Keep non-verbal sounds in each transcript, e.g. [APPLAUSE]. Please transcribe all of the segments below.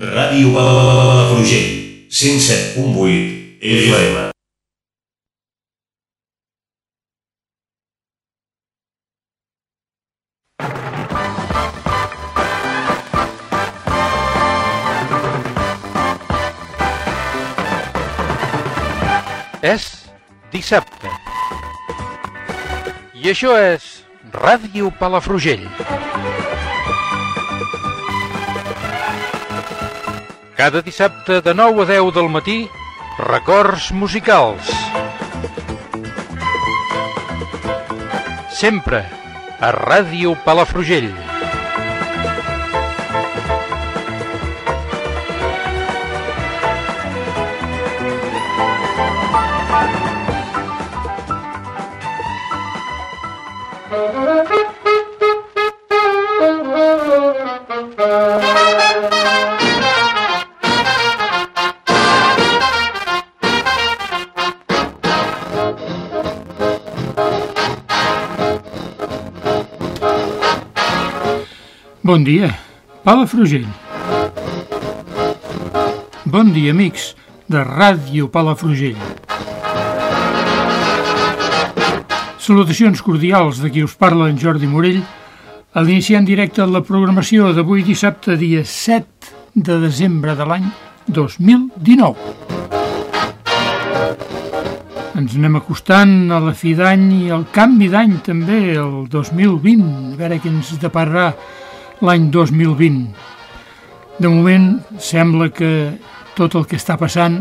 Ràdio Palafrugell, 107.8 FM. És dissabte. I això és Ràdio Palafrugell. Cada dissabte de 9 a 10 del matí, records musicals. Sempre a Ràdio Palafrugell. Bon dia, Palafrugell. Bon dia, amics de Ràdio Palafrugell. Salutacions cordials de qui us parla en Jordi Morell a l'iniciar en directe la programació d'avui dissabte dia 7 de desembre de l'any 2019. Ens anem acostant a la fi d'any i al canvi d'any també, el 2020, a veure què ens depararà l'any 2020. De moment sembla que tot el que està passant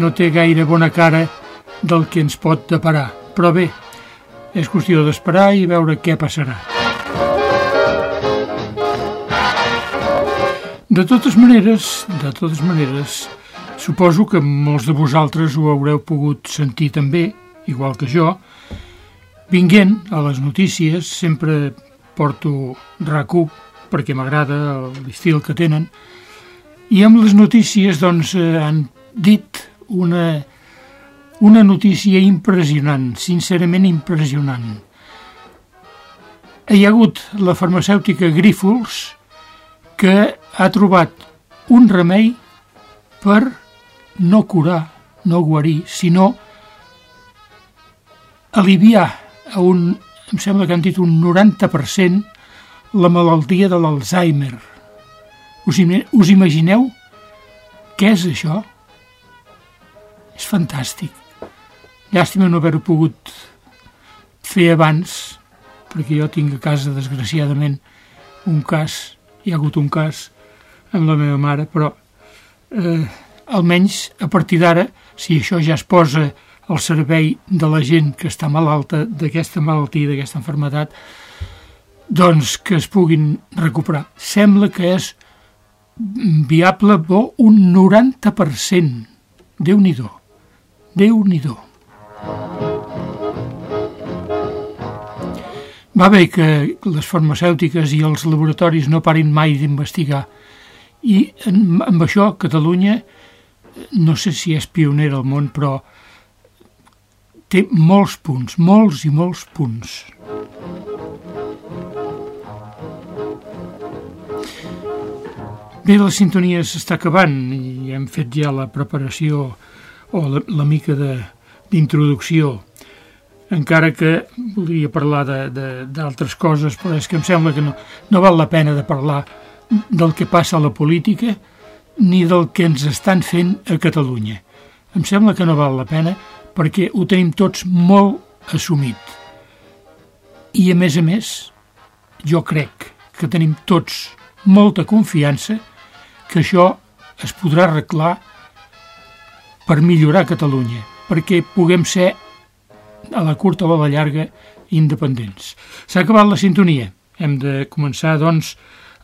no té gaire bona cara del que ens pot deparar. Però bé, és qüestió d'esperar i veure què passarà. De totes maneres, de totes maneres, suposo que molts de vosaltres ho haureu pogut sentir també, igual que jo, vinguent a les notícies, sempre porto rac perquè m'agrada l'estil que tenen, i amb les notícies doncs, eh, han dit una, una notícia impressionant, sincerament impressionant. Hi ha hagut la farmacèutica Grífols que ha trobat un remei per no curar, no guarir, sinó aliviar a un, em sembla que han dit un 90% la malaltia de l'Alzheimer. Us, us imagineu què és això? És fantàstic. Llàstima no haver-ho pogut fer abans, perquè jo tinc a casa, desgraciadament, un cas, hi ha hagut un cas amb la meva mare, però eh, almenys a partir d'ara, si això ja es posa al servei de la gent que està malalta d'aquesta malaltia, d'aquesta enfermedat, doncs que es puguin recuperar. Sembla que és viable bo un 90%. Déu-n'hi-do. Déu-n'hi-do. Va bé que les farmacèutiques i els laboratoris no parin mai d'investigar. I amb això Catalunya, no sé si és pionera al món, però té molts punts, molts i molts punts. Bé, la sintonia s'està acabant i hem fet ja la preparació o la, la mica d'introducció encara que volia parlar d'altres coses, però és que em sembla que no, no val la pena de parlar del que passa a la política ni del que ens estan fent a Catalunya. Em sembla que no val la pena perquè ho tenim tots molt assumit. I a més a més, jo crec que tenim tots molta confiança que això es podrà arreglar per millorar Catalunya, perquè puguem ser a la curta o a la llarga independents. S'ha acabat la sintonia. Hem de començar, doncs,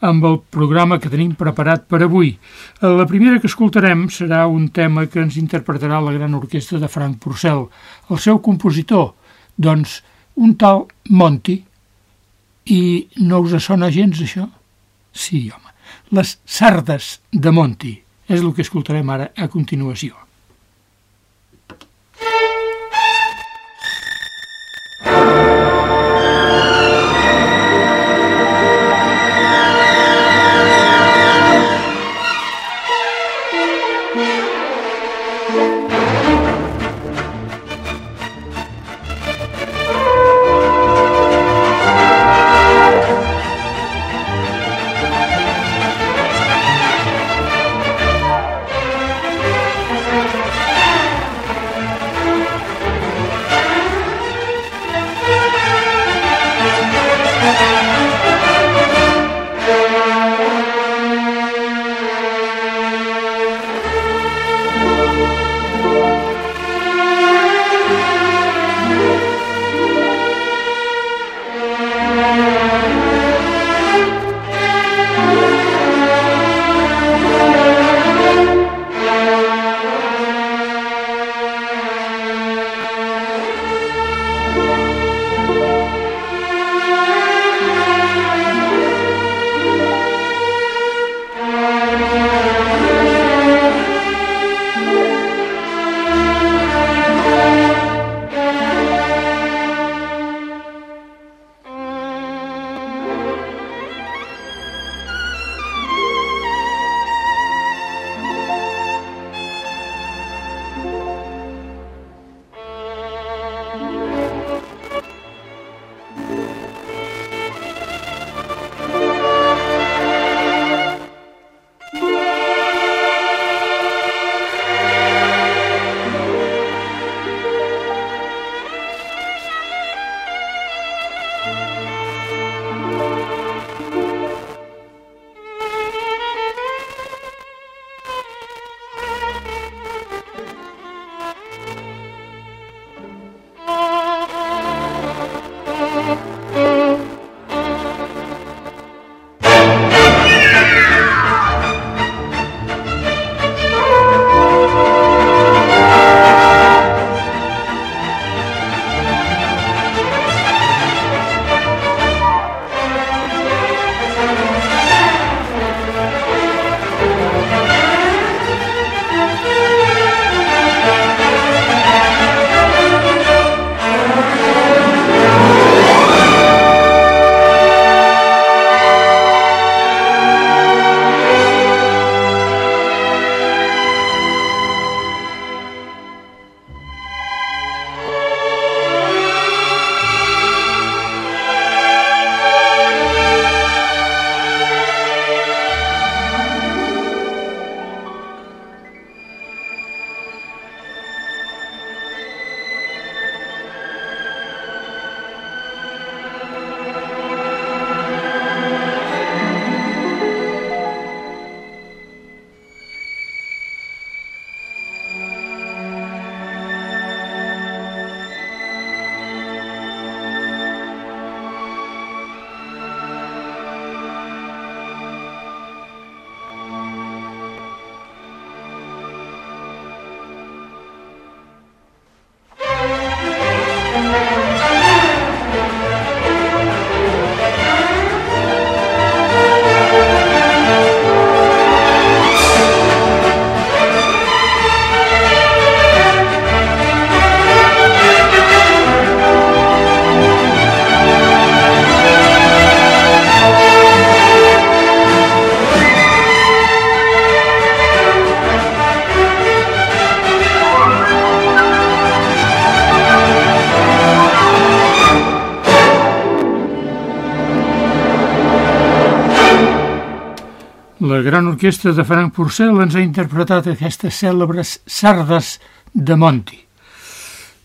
amb el programa que tenim preparat per avui. La primera que escoltarem serà un tema que ens interpretarà la gran orquestra de Frank Purcell. El seu compositor, doncs, un tal Monty. I no us sona gens, això? Sí, home les sardes de Monti. És el que escoltarem ara a continuació. La gran orquestra de Frank Purcell ens ha interpretat aquestes cèlebres sardes de Monti.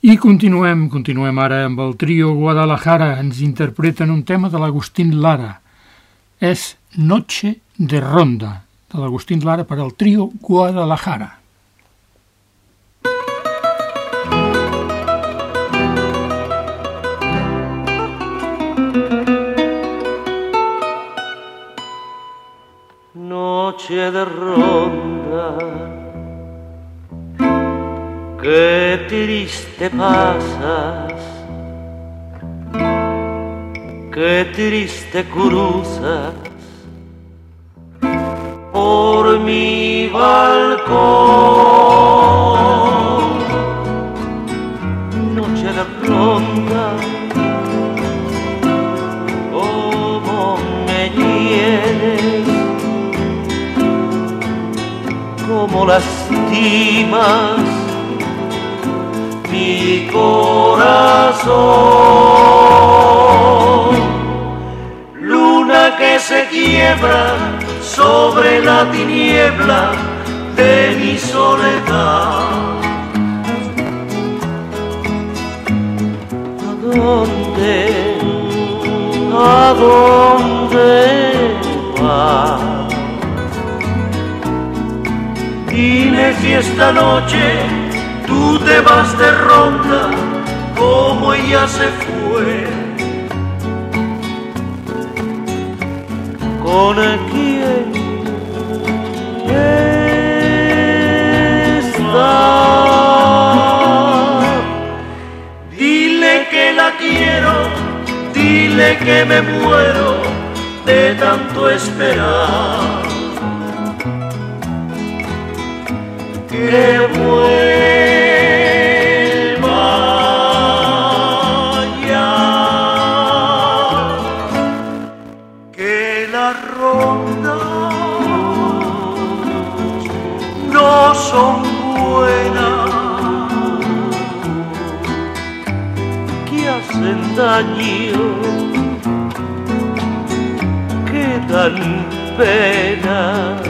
I continuem, continuem ara amb el trio Guadalajara. Ens interpreten un tema de l'Agustín Lara. És Noche de Ronda, de l'Agustín Lara per al trio Guadalajara. Noche de ronda. Qué triste pasas, qué triste cruzas por mi balcón. Como lastimas mi corazón. Luna que se quiebra sobre la tiniebla de mi soledad. ¿A dónde? ¿A dónde vas? Dime si esta noche tú te vas de ronda como ella se fue. ¿Con quién está? Dile que la quiero, dile que me muero de tanto esperar. quedan penas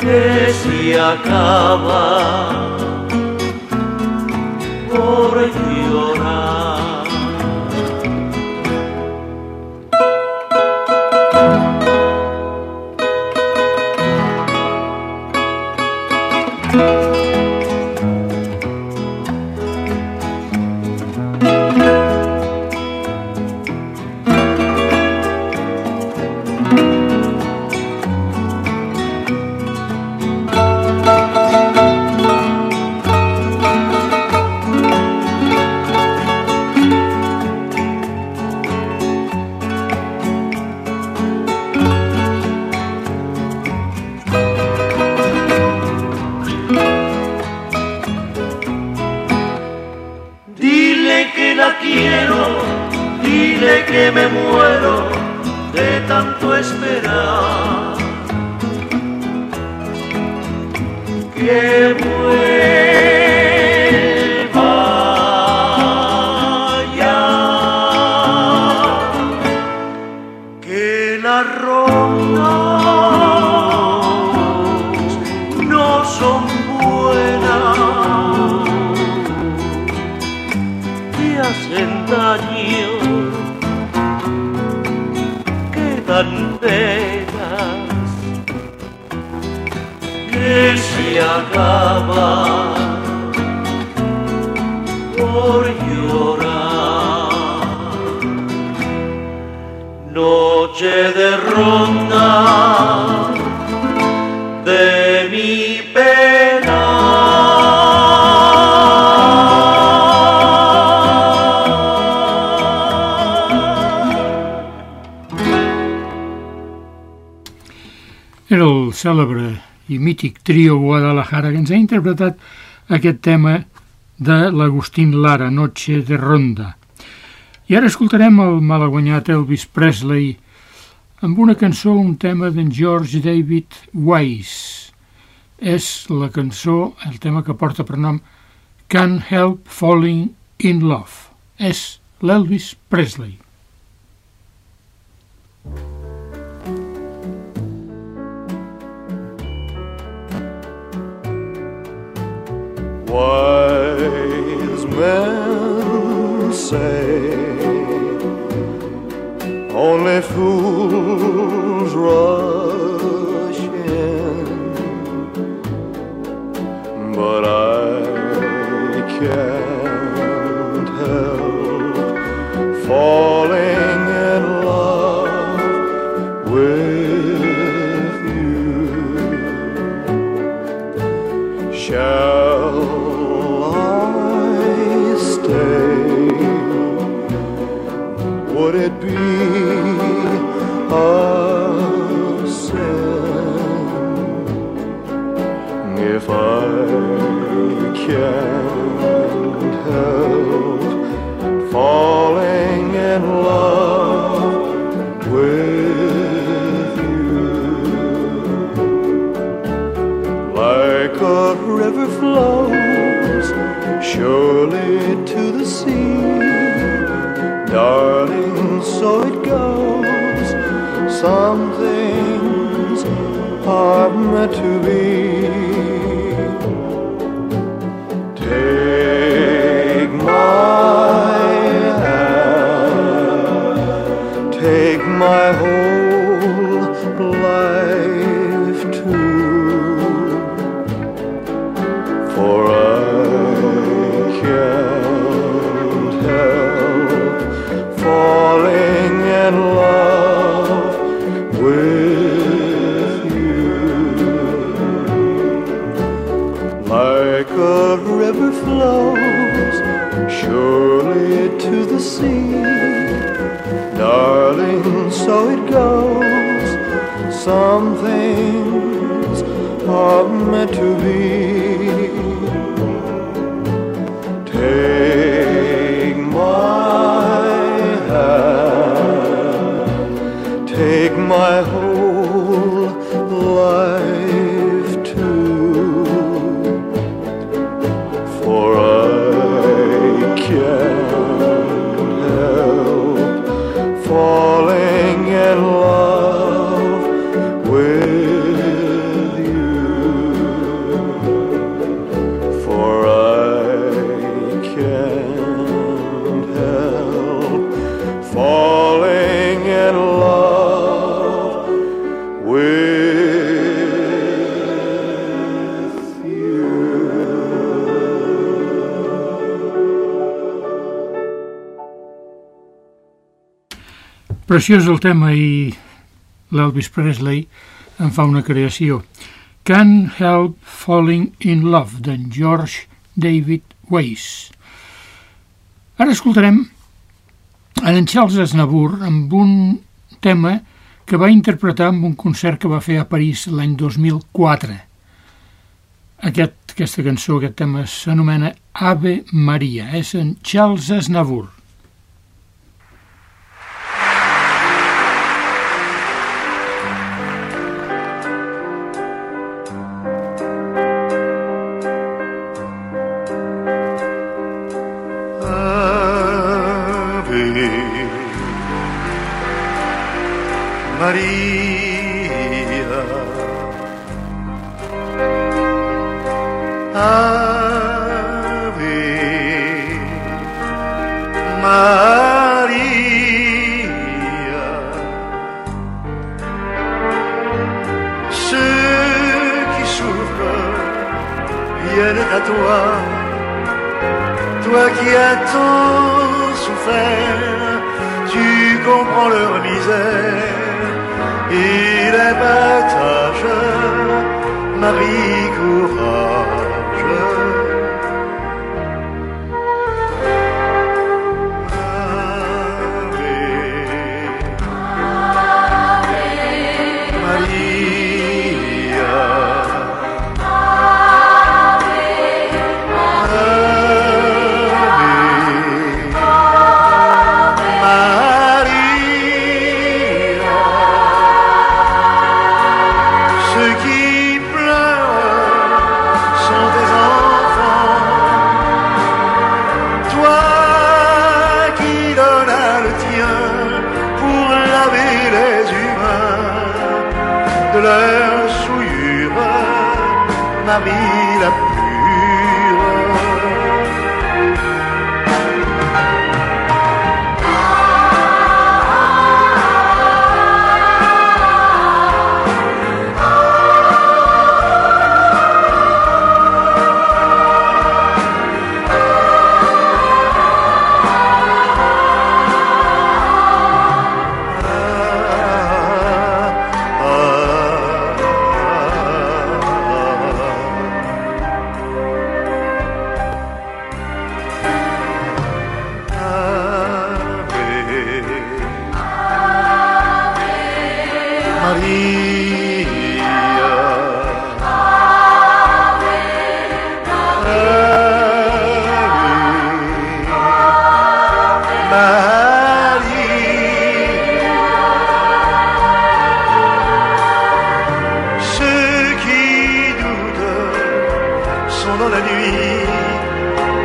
que se acaban. Mític trio Guadalajara que ens ha interpretat aquest tema de l'Agustín Lara, Noche de Ronda. I ara escoltarem el malaguanyat Elvis Presley amb una cançó, un tema d'en George David Wise. És la cançó, el tema que porta per nom Can't Help Falling in Love. És l'Elvis Presley. Wise men say only fools rush in, but I can't help falling. Preciós el tema i l'Elvis Presley en fa una creació. Can't Help Falling in Love, d'en George David Weiss. Ara escoltarem en Charles Aznavour amb un tema que va interpretar en un concert que va fer a París l'any 2004. Aquest, aquesta cançó, aquest tema s'anomena Ave Maria, és en Charles Aznavour. Marie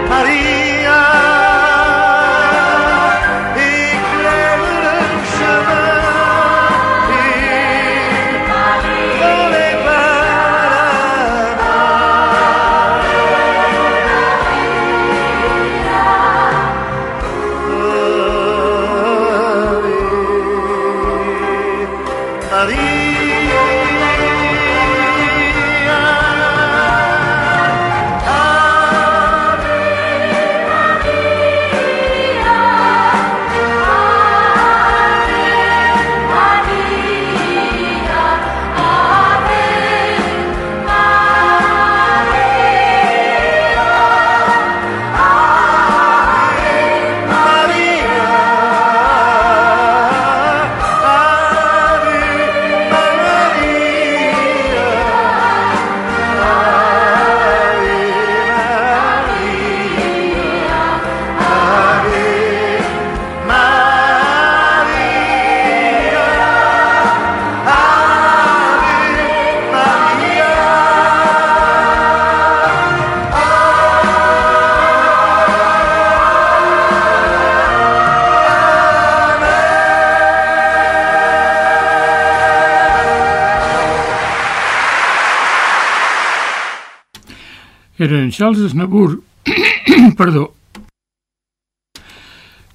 María. Era en Charles Aznavour, [COUGHS] perdó,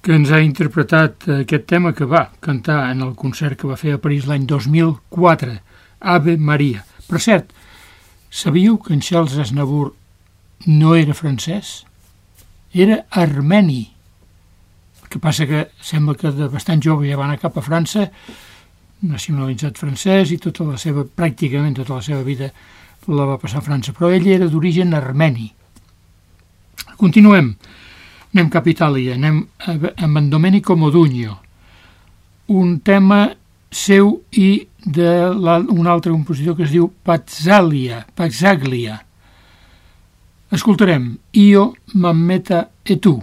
que ens ha interpretat aquest tema que va cantar en el concert que va fer a París l'any 2004, Ave Maria. Per cert, sabíeu que en Charles Aznavour no era francès? Era armeni. El que passa que sembla que de bastant jove ja va anar cap a França, nacionalitzat francès i tota la seva, pràcticament tota la seva vida la va passar a França, però ell era d'origen armeni. Continuem. Anem cap a Itàlia, anem amb en Domenico Modugno. Un tema seu i d'un altre compositor que es diu Pazzalia, Pazzaglia. Escoltarem Io, Mammeta e tu.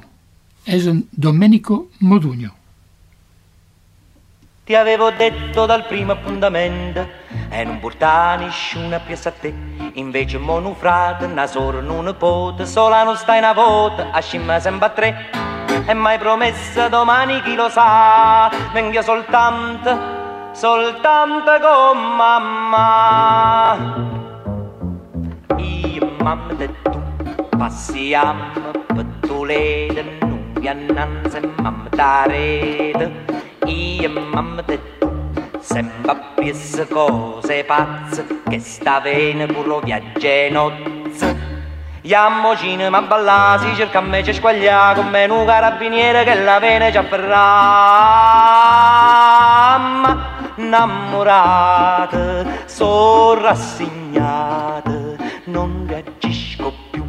És en Domenico Modugno. Ti avevo detto dal primo appuntamento. E non portare nessuna piazza a te. Invece mo nu frate, una sorella, un nipote sola non stai una volta a scimma sempre a tre. E mai promessa domani chi lo sa venga soltanto soltanto con mamma. Io mamma e tu passiamo per Toledo non vi annanzi mamma da io mamma e tu Sembra piesse cose pazze che sta bene pur lo viaggia nozze. Iammo cinema a ballare, cerca a me c'è squaglia come un carabiniere che la vene già ferramma. Innamorate, sono rassegnate, non reagisco più.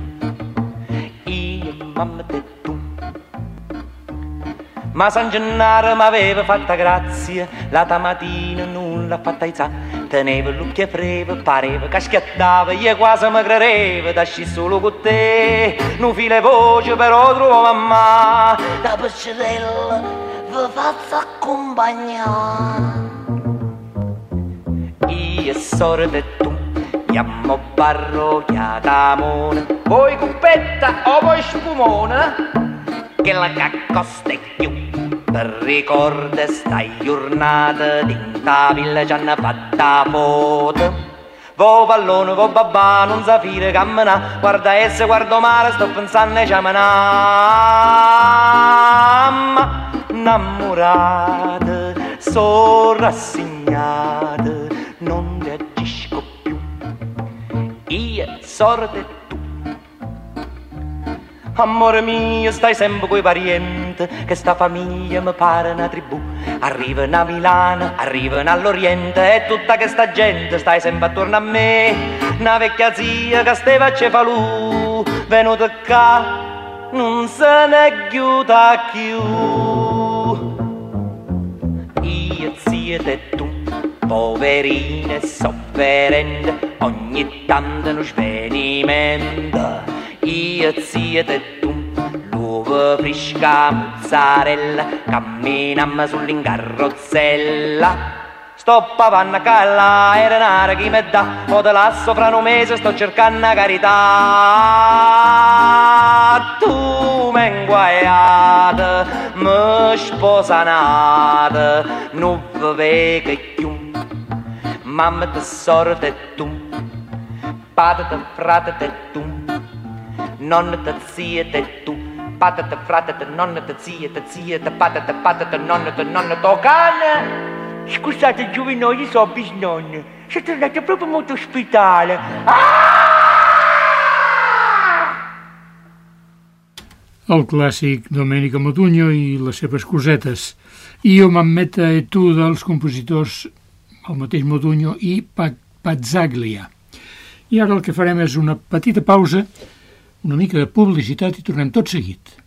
Io mamma te ma San Gennaro m'aveva fatta grazia, la tamatina non l'ha fatta izza. Teneva l'occhio freve, pareva che schiattava, io quasi mi credeva, da sci solo con te. Non file voce però trovo mamma, da pescerella vi faccio accompagnare. Io sorte tu, chiamo parrocchiata mona, voi cuppetta o voi spumona? che la caccosta è per ricorda stai giornata dinta villa ci hanno fatta foto Vo pallone, vo babà, non sapere cammina Guarda esse, guardo mare, sto pensando a Mamma, innamorata, sono rassegnata Non reagisco più. Io, sorte Amore mio, stai sempre coi parienti, che sta famiglia mi pare una tribù. Arrivano a Milano, arrivano all'Oriente, e tutta questa gente stai sempre attorno a me. Una vecchia zia che steva a Cefalù, venuta qua, non se ne chiuda più. Io, zia e tu, poverine sofferente, ogni tanto uno svenimento io zia e tu. L'uovo fresca mozzarella. Camminammo sull'incarrozzella Sto pavanna calla e denaro chi mi dà. Mo te lasso fra un mese sto cercando carità. Tu mi inguaiata, mi sposanata Non vede più Mamma te sorte tu. Padre te frate te tu nonna te zia te tu zia te padre te padre te nonna te nonna te cane scusate giovinosi so bisnonne siete andati proprio molto ospitale ah! El clàssic Domenico Modugno i les seves cosetes. Io m'ammetta e tu dels compositors el mateix Modugno i Pazzaglia. I ara el que farem és una petita pausa una mica de publicitat i tornem tot seguit.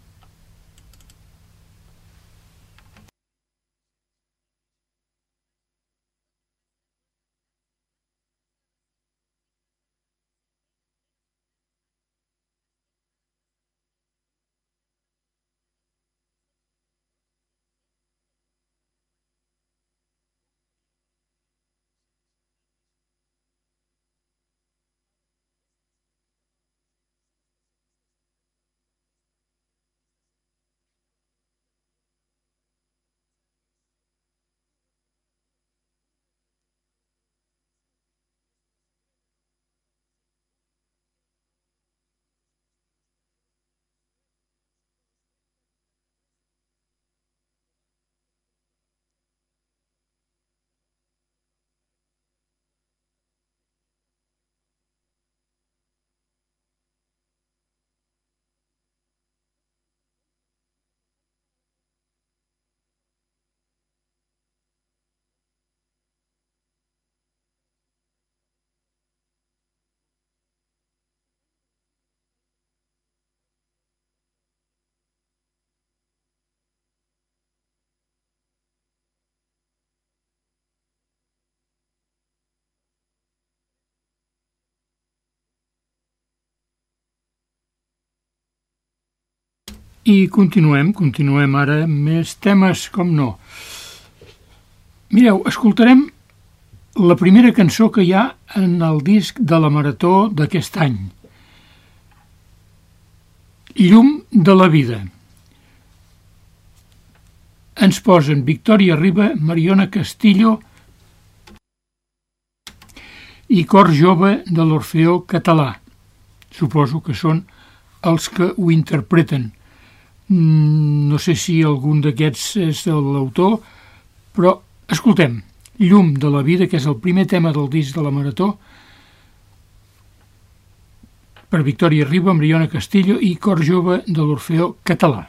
I continuem, continuem ara més temes, com no. Mireu, escoltarem la primera cançó que hi ha en el disc de la Marató d'aquest any. Llum de la vida. Ens posen Victòria Riba, Mariona Castillo i Cor Jove de l'Orfeó Català. Suposo que són els que ho interpreten. Mm, no sé si algun d'aquests és l'autor, però escoltem, Llum de la vida, que és el primer tema del disc de la Marató, per Victòria Riba, Mariona Castillo i Cor Jove de l'Orfeó Català.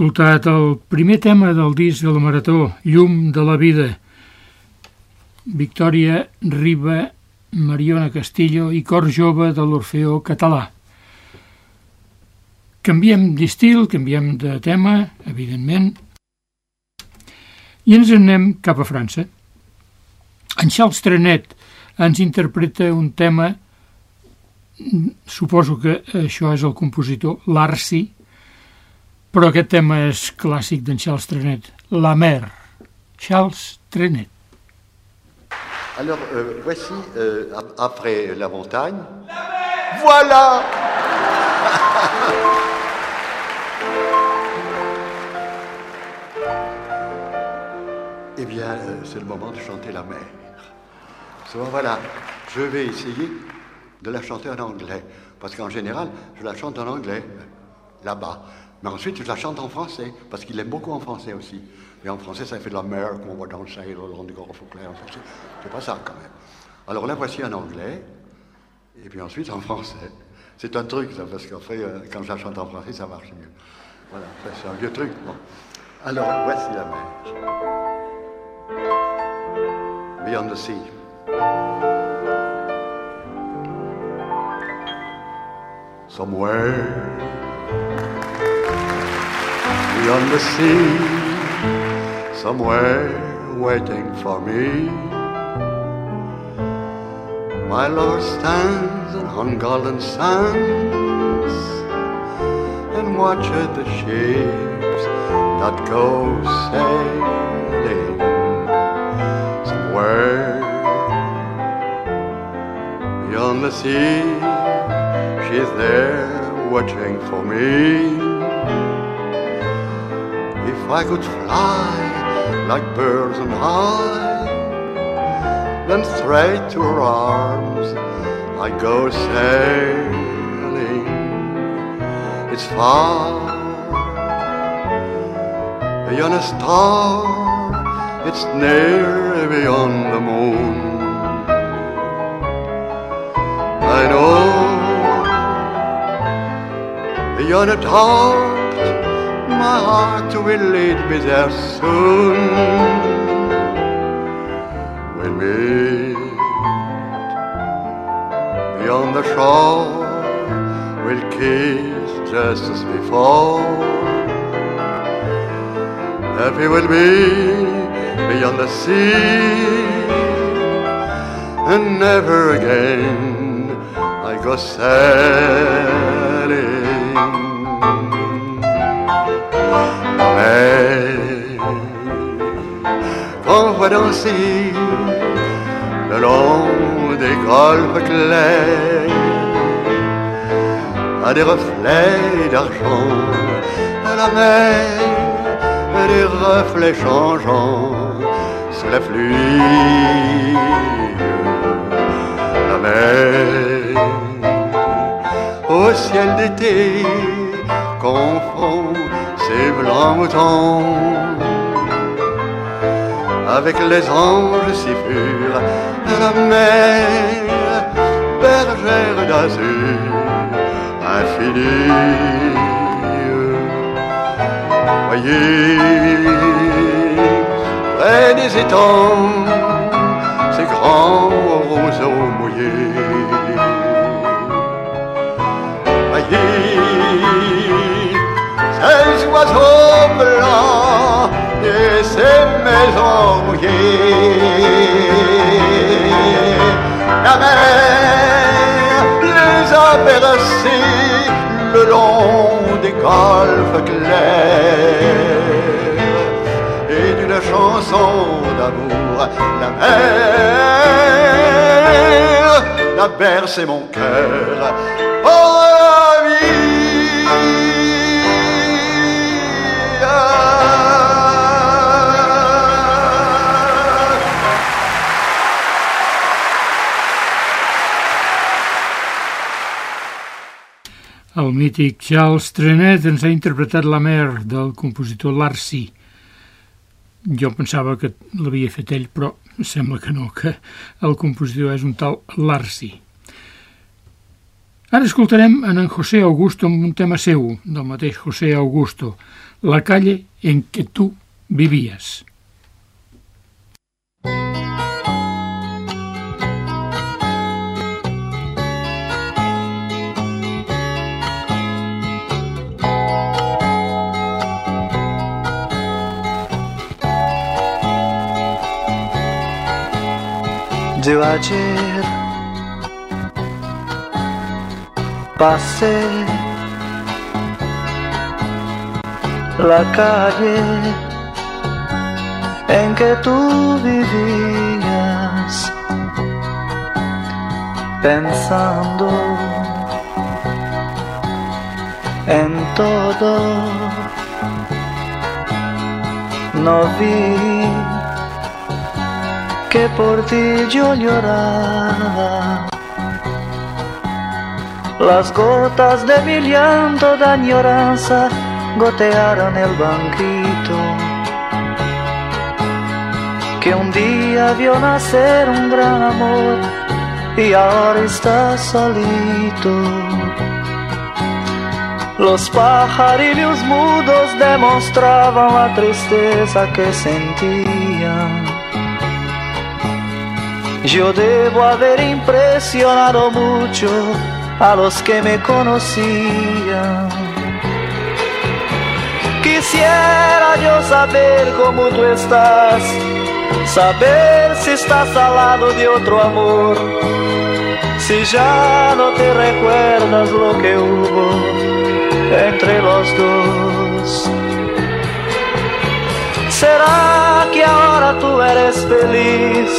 Escoltat el primer tema del disc de la Marató, Llum de la vida. Victòria Riba, Mariona Castillo i Cor Jove de l'Orfeó Català. Canviem d'estil, canviem de tema, evidentment, i ens anem cap a França. En Charles Trenet ens interpreta un tema, suposo que això és el compositor, l'Arsi, però aquest tema és Charles Trenet, La Mer, Charles Trenet. Alors, euh, voici, euh, ap- après la montagne. Voilà [LAUGHS] Eh bien, euh, c'est le moment de chanter la mer. So, voilà, je vais essayer de la chanter en anglais. Parce qu'en général, je la chante en anglais, là-bas. Mais ensuite, je la chante en français, parce qu'il aime beaucoup en français aussi. Et en français, ça fait de la mer, on voit dans le Sahel, au long du Golfe clair. C'est- C'est pas ça, quand même. Alors la voici en anglais, et puis ensuite en français. C'est un truc, ça, parce qu'après, euh, quand je la chante en français, ça marche mieux. Voilà, c'est un vieux truc. Bon. Alors, voici la mer. Beyond the sea. Somewhere beyond the sea, somewhere waiting for me. My Lord stands on golden sands and watches the ships that go sailing somewhere beyond the sea. She's there watching for me. I could fly like birds on high, then straight to her arms I go sailing. It's far beyond a star, it's near beyond the moon. I know beyond a doubt my heart will lead me there soon. We'll meet beyond the shore, we'll kiss just as before. Happy will be beyond the sea, and never again I go sailing. Mais qu'on voit danser le long des golfes clairs à des reflets d'argent à la mer, des reflets changeants sous la pluie. La mer au ciel d'été confond avec les anges si purs la mer bergère d'azur infinie. Voyez près des étangs ces grands roseaux mouillés. Voyez ces oiseaux ces maisons. La mer les a bercés le long des golfes clairs et d'une chanson d'amour, la mer a bercé mon cœur. El mític Charles Trenet ens ha interpretat la mer del compositor Larcy. Jo pensava que l'havia fet ell, però sembla que no, que el compositor és un tal Larcy. Ara escoltarem en en José Augusto amb un tema seu, del mateix José Augusto, La calle en que tu vivies. Yo ayer pasé la calle en que tú vivías pensando en todo. No vi que por ti yo lloraba. Las gotas de mi llanto de añoranza gotearon el banquito que un día vio nacer un gran amor y ahora está solito. Los pajarillos mudos demostraban la tristeza que sentían. Yo debo haber impresionado mucho a los que me conocían. Quisiera yo saber cómo tú estás, saber si estás al lado de otro amor, si ya no te recuerdas lo que hubo entre los dos. ¿Será que ahora tú eres feliz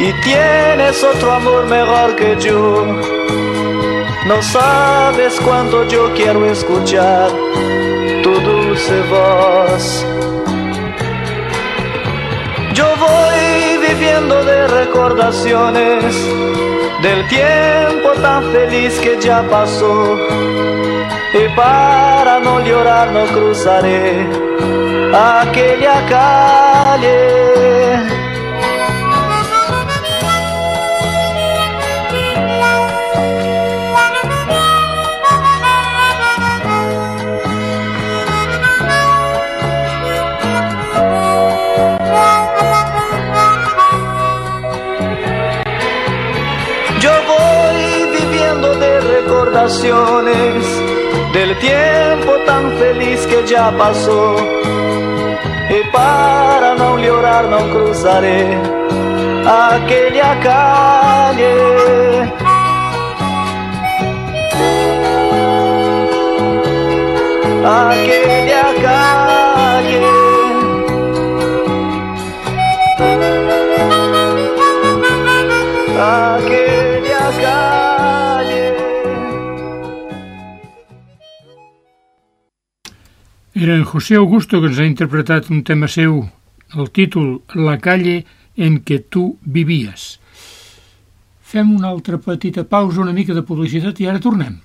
y tienes otro amor mejor que yo? No sabes cuánto yo quiero escuchar tu dulce voz. Yo voy viviendo de recordaciones del tiempo tan feliz que ya pasó. Y para no llorar no cruzaré aquella calle. Yo voy viviendo de recordaciones del tiempo tan feliz que ya pasó. para não lhe orar não cruzarei aquele acalhe. Aquele acalhe. Era en José Augusto que ens ha interpretat un tema seu, el títol La calle en què tu vivies. Fem una altra petita pausa, una mica de publicitat i ara tornem.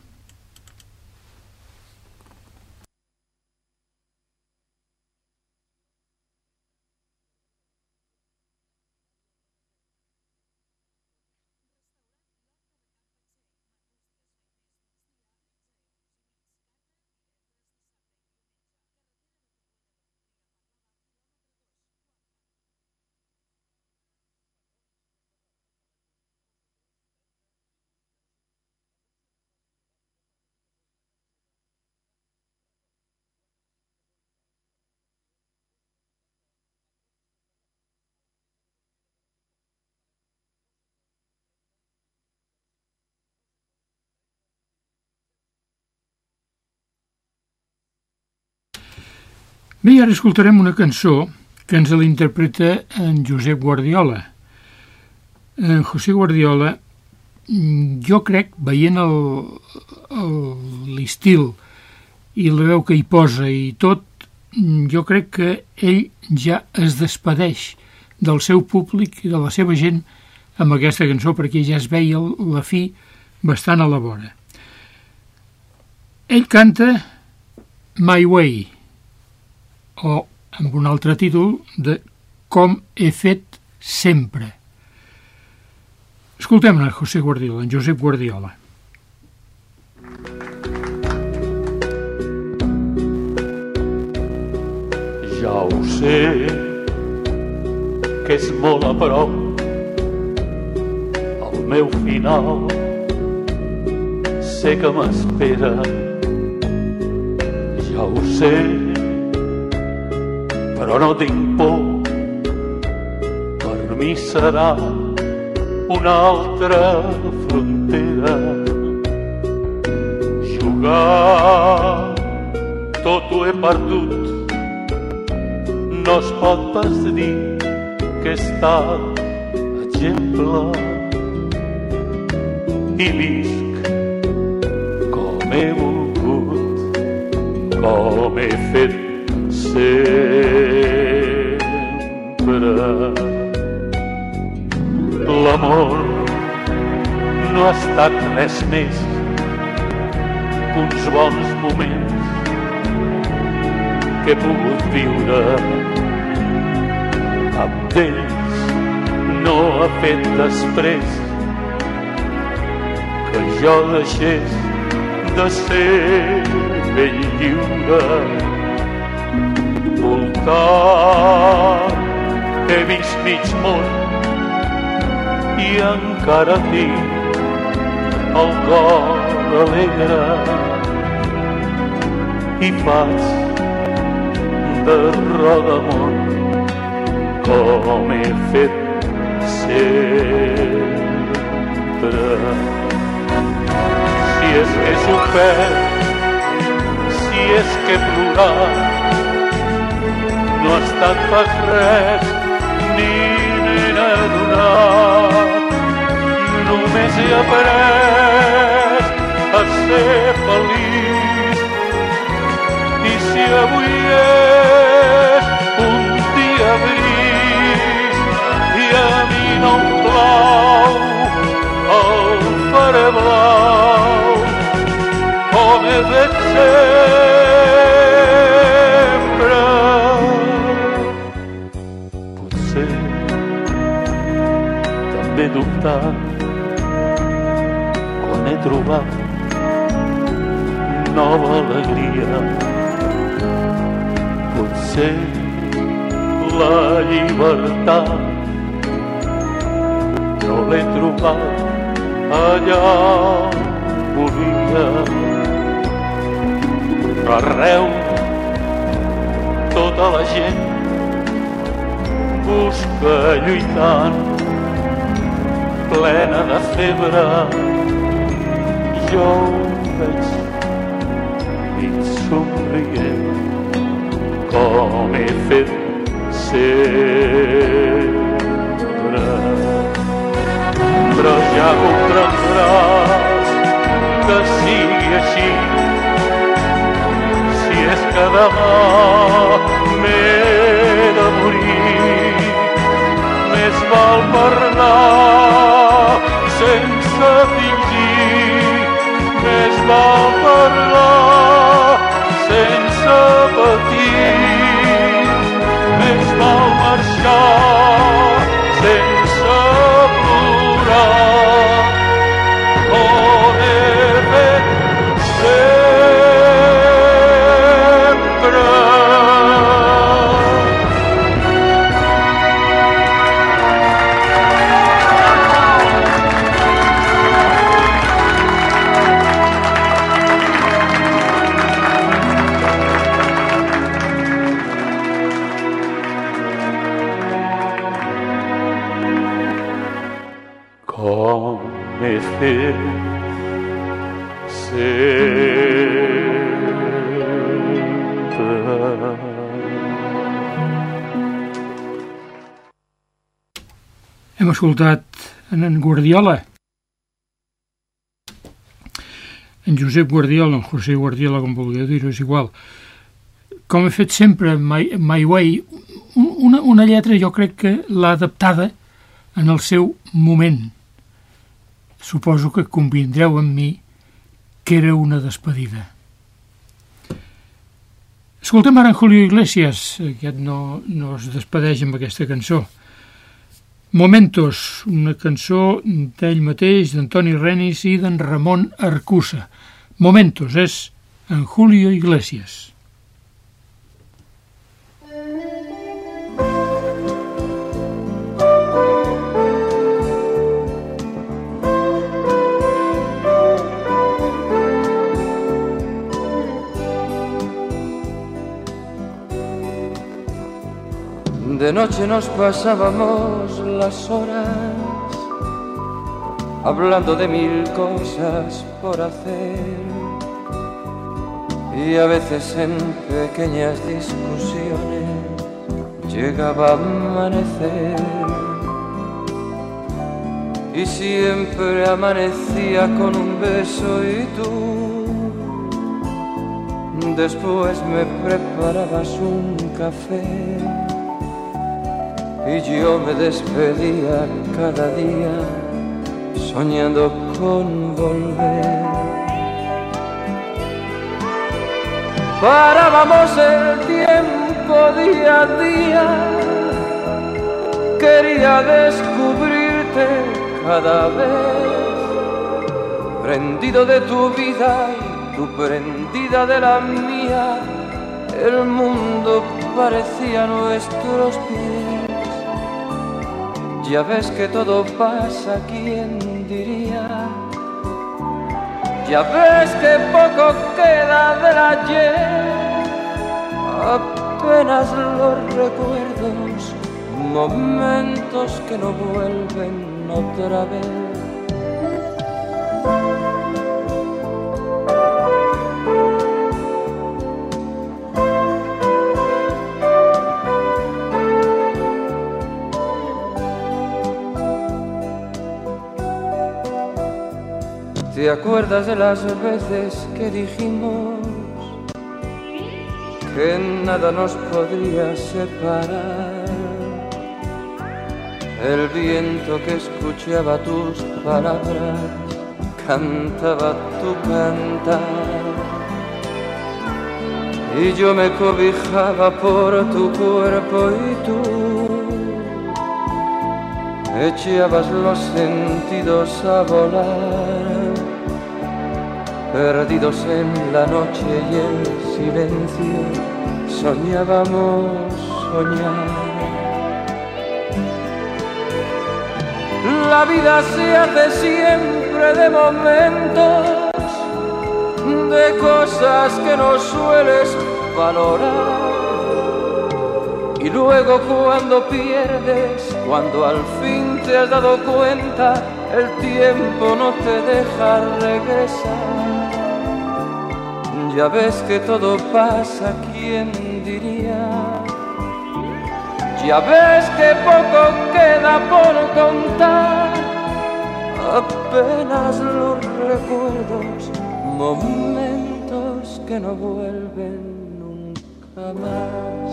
Bé, ara escoltarem una cançó que ens l'interpreta en Josep Guardiola. En José Guardiola, jo crec, veient l'estil i la veu que hi posa i tot, jo crec que ell ja es despedeix del seu públic i de la seva gent amb aquesta cançó perquè ja es veia la fi bastant a la vora. Ell canta My Way, o amb un altre títol de Com he fet sempre. Escoltem-ne José Guardiola, en Josep Guardiola. Ja ho sé, que és molt a prop el meu final. Sé que m'espera, ja ho sé, però no tinc por. Per mi serà una altra frontera. Jugar, tot ho he perdut, no es pot pas dir que he estat exemple. i visc com he volgut, com he fet sempre. L'amor no ha estat res més que uns bons moments que he pogut viure amb d'ells no ha fet després que jo deixés de ser ben lliure. Voltat he vist mig món encara tinc el cor alegre i faig de rodamont com he fet sempre. Si és que sofert, si és que he plorat, no ha estat pas res, ni n'he adonat. Només he après a ser feliç. I si avui és un dia gris i a mi no em plau el faré blau com he fet sempre. Potser també he trobat nova alegria. Potser la llibertat no l'he trobat allà volia. Arreu tota la gent busca lluitant plena de febre veig mig somrient com he fet sempre però ja comprendràs que sigui així si és que demà m'he de morir més val parlar sense fingir més val parlar sense patir. Més val marxar sense Escoltat en, en Guardiola, en Josep Guardiola, en José Guardiola, com vulgueu dir-ho, és igual. Com he fet sempre, My, my Way, un- una, una lletra jo crec que l'ha adaptada en el seu moment. Suposo que convindreu amb mi que era una despedida. Escoltem ara en Julio Iglesias, aquest no, no es despedeix amb aquesta cançó. Momentos, una cançó d'ell mateix, d'Antoni Renis i d'en Ramon Arcusa. Momentos, és en Julio Iglesias. De noche nos pasábamos las horas hablando de mil cosas por hacer y a veces en pequeñas discusiones llegaba a amanecer. y siempre amanecía con un beso y tú después me preparabas un café y yo me despedía cada día soñando con volver. Parábamos el tiempo día a día, quería descubrirte cada vez, prendido de tu vida y tú prendida de la mía, el mundo parecía nuestros pies. Ya ves que todo pasa, ¿quién diría? Ya ves que poco queda del ayer, apenas los recuerdos, momentos que no vuelven otra vez. ¿Te acuerdas de las veces que dijimos que nada nos podría separar? El viento que escuchaba tus palabras cantaba tu cantar. Y yo me cobijaba por tu cuerpo y tú echabas los sentidos a volar perdidos en la noche y el silencio, soñábamos soñar. La vida se hace siempre de momentos, de cosas que no sueles valorar. Y luego cuando pierdes, cuando al fin te has dado cuenta, el tiempo no te deja regresar. Ya ves que todo pasa, ¿quién diría? Ya ves que poco queda por contar, apenas los recuerdos, momentos que no vuelven nunca más.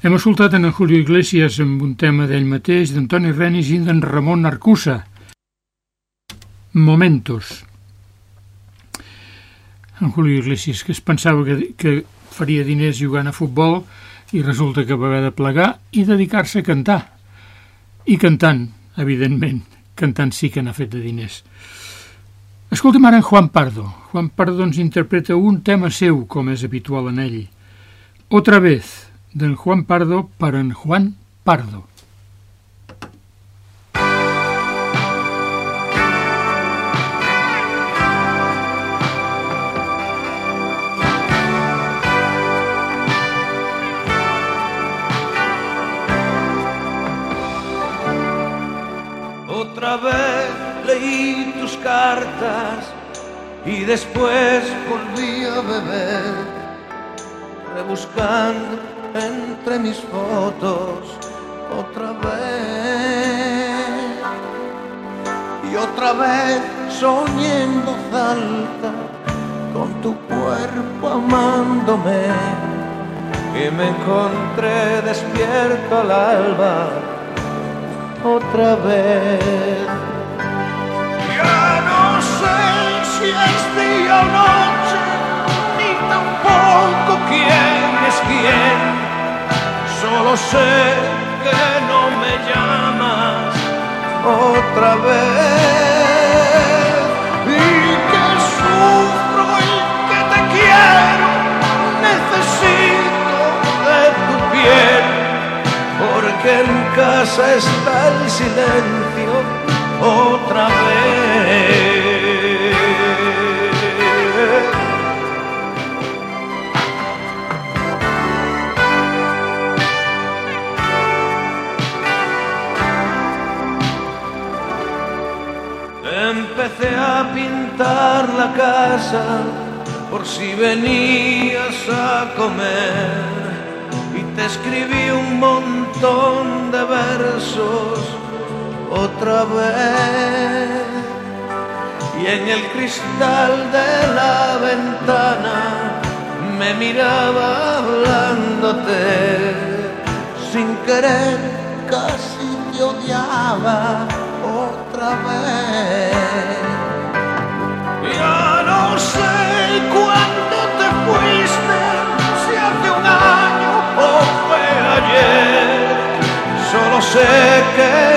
Hem escoltat en Julio Iglesias amb un tema d'ell mateix, d'Antoni Renis i d'en Ramon Arcusa. Momentos. En Julio Iglesias, que es pensava que, que faria diners jugant a futbol i resulta que va haver de plegar i dedicar-se a cantar. I cantant, evidentment. Cantant sí que n'ha fet de diners. Escoltem ara en Juan Pardo. Juan Pardo ens interpreta un tema seu, com és habitual en ell. Otra vez, del Juan Pardo para en Juan Pardo. Otra vez leí tus cartas y después volví a beber, rebuscando entre mis fotos otra vez. Y otra vez soñé en voz alta con tu cuerpo amándome. Y me encontré despierto al alba otra vez. Ya no sé si es día o noche, ni tampoco quién es quién solo sé que no me llamas otra vez y que sufro y que te quiero, necesito de tu piel, porque en casa está el silencio otra vez. A pintar la casa por si venías a comer. Y te escribí un montón de versos otra vez. Y en el cristal de la ventana me miraba hablándote. Sin querer casi te odiaba otra vez sé que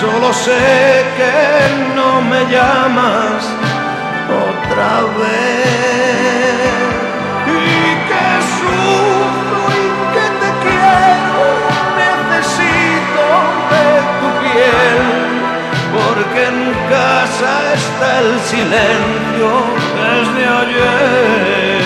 Solo sé que no me llamas otra vez y que sufro y que te quiero, necesito de tu piel, porque en casa está el silencio desde ayer.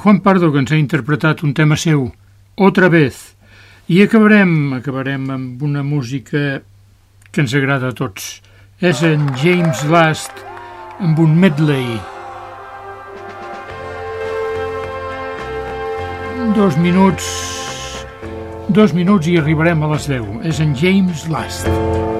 Juan Pardo que ens ha interpretat un tema seu, Otra vez. I acabarem, acabarem amb una música que ens agrada a tots. És en James Last amb un medley. Dos minuts... Dos minuts i arribarem a les 10. És en James Last. Otra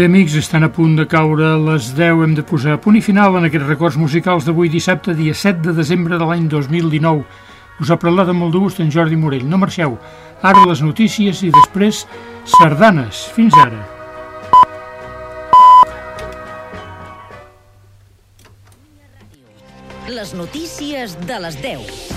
Bé, amics, estan a punt de caure les 10. Hem de posar punt i final en aquests records musicals d'avui dissabte, dia 7 de desembre de l'any 2019. Us ha parlat amb molt de gust en Jordi Morell. No marxeu. Ara les notícies i després sardanes. Fins ara. Les notícies de les 10.